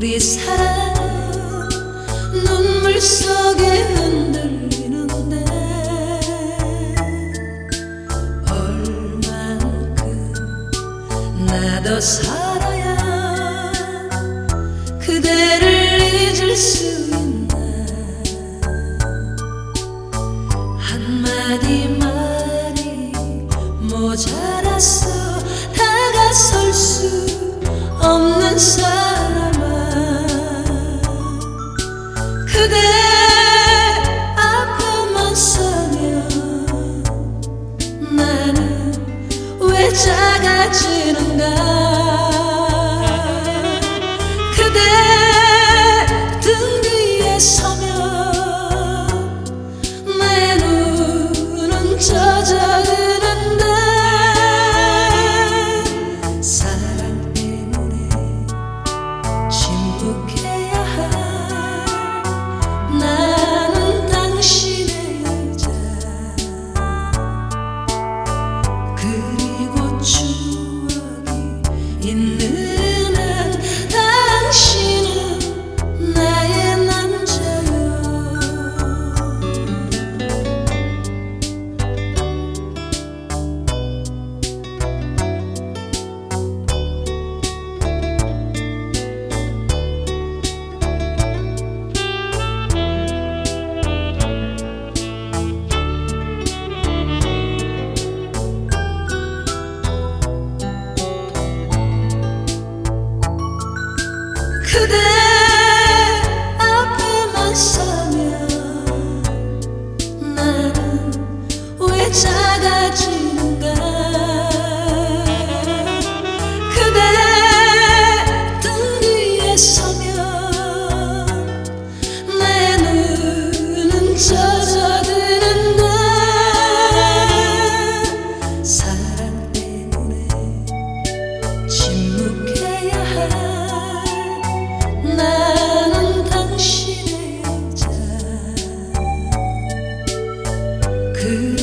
우리 사랑. 눈물 속에 흔들리는데 얼만큼 나도 살아야 그대를 잊을 수 있나. 한마디 말이 모자라서 다가설 수 없는 사람 그대 앞에만 서면 나는 왜 작아지는가? 그대 등 뒤에 서면 내 눈은 젖어 그대 주